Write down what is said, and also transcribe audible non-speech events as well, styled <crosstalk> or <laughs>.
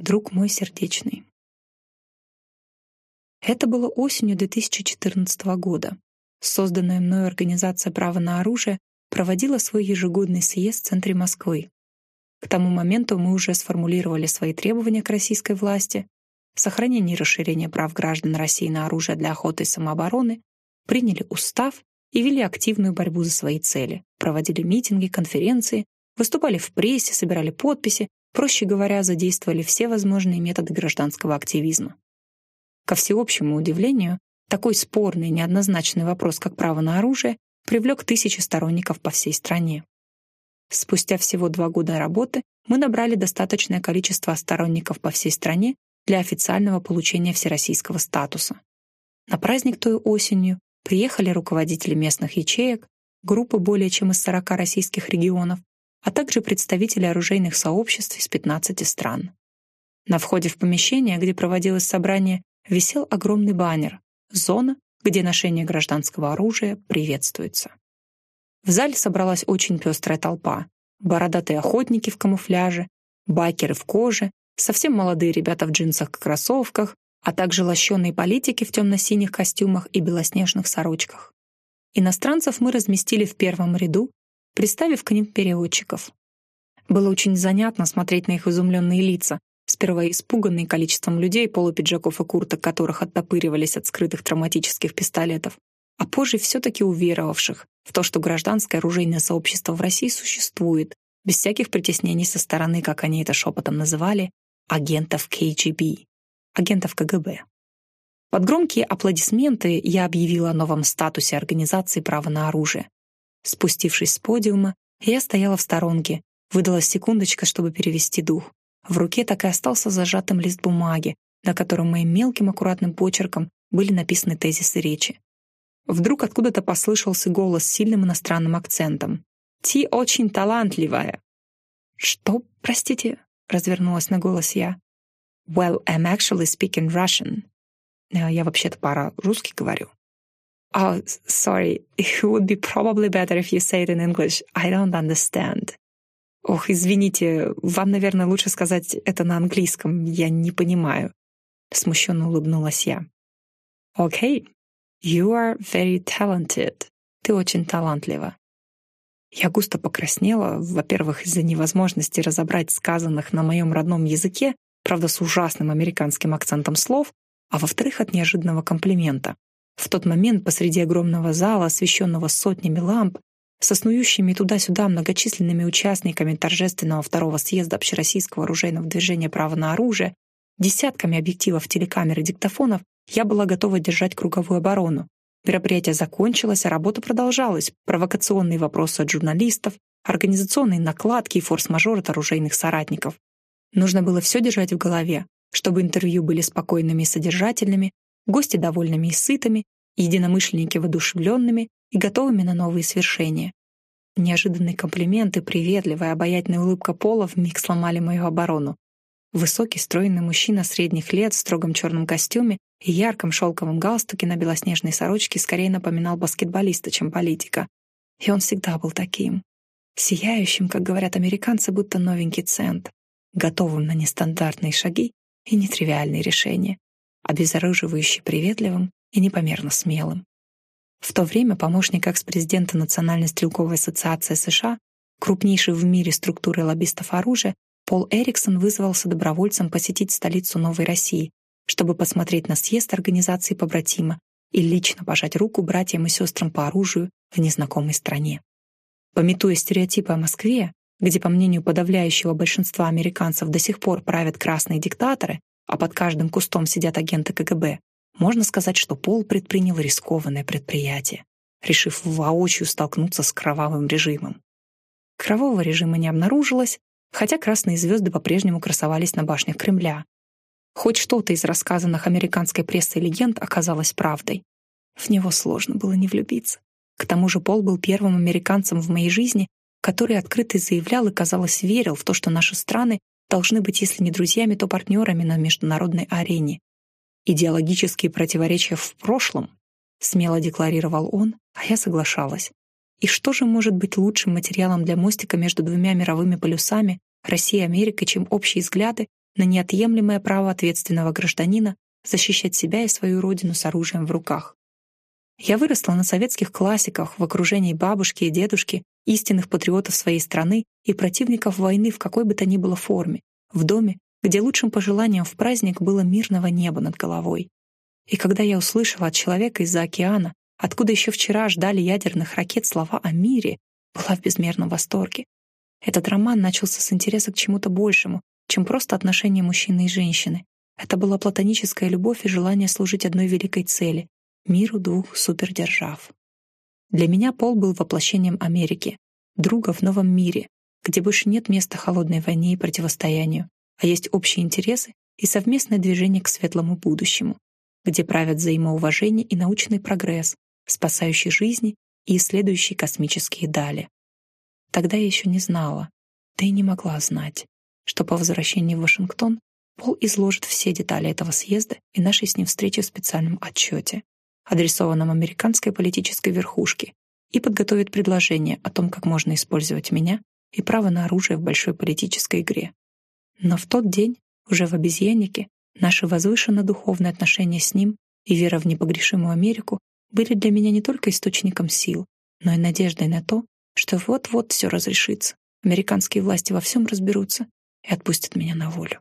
друг мой сердечный. Это было осенью 2014 года. Созданная мною организация «Право на оружие» проводила свой ежегодный съезд в центре Москвы. К тому моменту мы уже сформулировали свои требования к российской власти, сохранение и расширение прав граждан России на оружие для охоты и самообороны, приняли устав и вели активную борьбу за свои цели, проводили митинги, конференции, выступали в прессе, собирали подписи, проще говоря, задействовали все возможные методы гражданского активизма. Ко всеобщему удивлению, такой спорный и неоднозначный вопрос, как право на оружие, привлек тысячи сторонников по всей стране. Спустя всего два года работы мы набрали достаточное количество сторонников по всей стране для официального получения всероссийского статуса. На праздник той осенью приехали руководители местных ячеек, группы более чем из 40 российских регионов, а также представители оружейных сообществ из 15 стран. На входе в помещение, где проводилось собрание, висел огромный баннер «Зона, где ношение гражданского оружия приветствуется». В зале собралась очень пестрая толпа. Бородатые охотники в камуфляже, байкеры в коже, совсем молодые ребята в джинсах и кроссовках, а также лощеные политики в темно-синих костюмах и белоснежных сорочках. Иностранцев мы разместили в первом ряду, приставив к ним переводчиков. Было очень занятно смотреть на их изумленные лица, сперва испуганные количеством людей, полупиджаков и курток которых оттопыривались от скрытых травматических пистолетов, а позже все-таки уверовавших в то, что гражданское оружейное сообщество в России существует, без всяких притеснений со стороны, как они это шепотом называли, агентов КГБ, агентов КГБ. Под громкие аплодисменты я объявила о новом статусе организации права на оружие. Спустившись с подиума, я стояла в сторонке, выдалась секундочка, чтобы перевести дух. В руке так и остался зажатым лист бумаги, на котором моим мелким аккуратным почерком были написаны тезисы речи. Вдруг откуда-то послышался голос с сильным иностранным акцентом. «Ти очень талантливая!» «Что, простите?» — развернулась на голос я. «Well, I'm actually speaking Russian». Э, я вообще-то пара русский говорю. Oh, sorry. <laughs> It would be probably better if you say it in English. I don't understand. Ох, извините, вам, наверное, лучше сказать это на английском. Я не понимаю. Смущенно улыбнулась я. Okay. You are very talented. Ты очень талантлива. Я густо покраснела, во-первых, из-за невозможности разобрать сказанных на моем родном языке, правда, с ужасным американским акцентом слов, а во-вторых, от неожиданного комплимента. В тот момент посреди огромного зала, освещенного сотнями ламп, со снующими туда-сюда многочисленными участниками торжественного второго съезда Общероссийского оружейного движения «Право на оружие», десятками объективов телекамер и диктофонов, я была готова держать круговую оборону. Мероприятие закончилось, а работа продолжалась. Провокационные вопросы от журналистов, организационные накладки и форс-мажор от оружейных соратников. Нужно было все держать в голове, чтобы интервью были спокойными и содержательными, гости довольными и сытыми, единомышленники воодушевленными и готовыми на новые свершения. Неожиданные комплименты, приветливая, обаятельная улыбка Пола вмиг сломали мою оборону. Высокий, стройный мужчина средних лет в строгом черном костюме и ярком шелковом галстуке на белоснежной сорочке скорее напоминал баскетболиста, чем политика. И он всегда был таким. Сияющим, как говорят американцы, будто новенький цент, готовым на нестандартные шаги и нетривиальные решения, обезоруживающе приветливым и непомерно смелым. В то время помощник экс-президента Национальной стрелковой ассоциации США, крупнейшей в мире структуры лоббистов оружия, Пол Эриксон вызвался добровольцем посетить столицу Новой России, чтобы посмотреть на съезд организации побратима и лично пожать руку братьям и сестрам по оружию в незнакомой стране. Пометуя стереотипы о Москве, где, по мнению подавляющего большинства американцев, до сих пор правят красные диктаторы, а под каждым кустом сидят агенты КГБ, можно сказать, что Пол предпринял рискованное предприятие, решив воочию столкнуться с кровавым режимом. Кровавого режима не обнаружилось, хотя красные звезды по-прежнему красовались на башнях Кремля. Хоть что-то из рассказанных американской прессой легенд оказалось правдой. В него сложно было не влюбиться. К тому же Пол был первым американцем в моей жизни, который открыто заявлял и, казалось, верил в то, что наши страны должны быть, если не друзьями, то партнерами на международной арене. Идеологические противоречия в прошлом, смело декларировал он, а я соглашалась. И что же может быть лучшим материалом для мостика между двумя мировыми полюсами Россией и Америкой, чем общие взгляды на неотъемлемое право ответственного гражданина защищать себя и свою родину с оружием в руках. Я выросла на советских классиках в окружении бабушки и дедушки, истинных патриотов своей страны и противников войны в какой бы то ни было форме, в доме, где лучшим пожеланием в праздник было мирного неба над головой. И когда я услышала от человека из-за океана, откуда еще вчера ждали ядерных ракет слова о мире, была в безмерном восторге. Этот роман начался с интереса к чему-то большему, чем просто отношения мужчины и женщины. Это была платоническая любовь и желание служить одной великой цели — миру двух супердержав. Для меня Пол был воплощением Америки, друга в новом мире, где больше нет места холодной войне и противостоянию, а есть общие интересы и совместное движение к светлому будущему, где правят взаимоуважение и научный прогресс, спасающий жизни и исследующий космические дали. Тогда я еще не знала, да и не могла знать, что по возвращении в Вашингтон Пол изложит все детали этого съезда и нашей с ним встречи в специальном отчете, адресованном американской политической верхушке, и подготовит предложение о том, как можно использовать меня и право на оружие в большой политической игре. Но в тот день, уже в обезьяннике, наши возвышенно-духовные отношения с ним и вера в непогрешимую Америку были для меня не только источником сил, но и надеждой на то, что вот-вот все разрешится, американские власти во всем разберутся и отпустят меня на волю.